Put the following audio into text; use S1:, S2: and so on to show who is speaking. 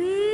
S1: Please.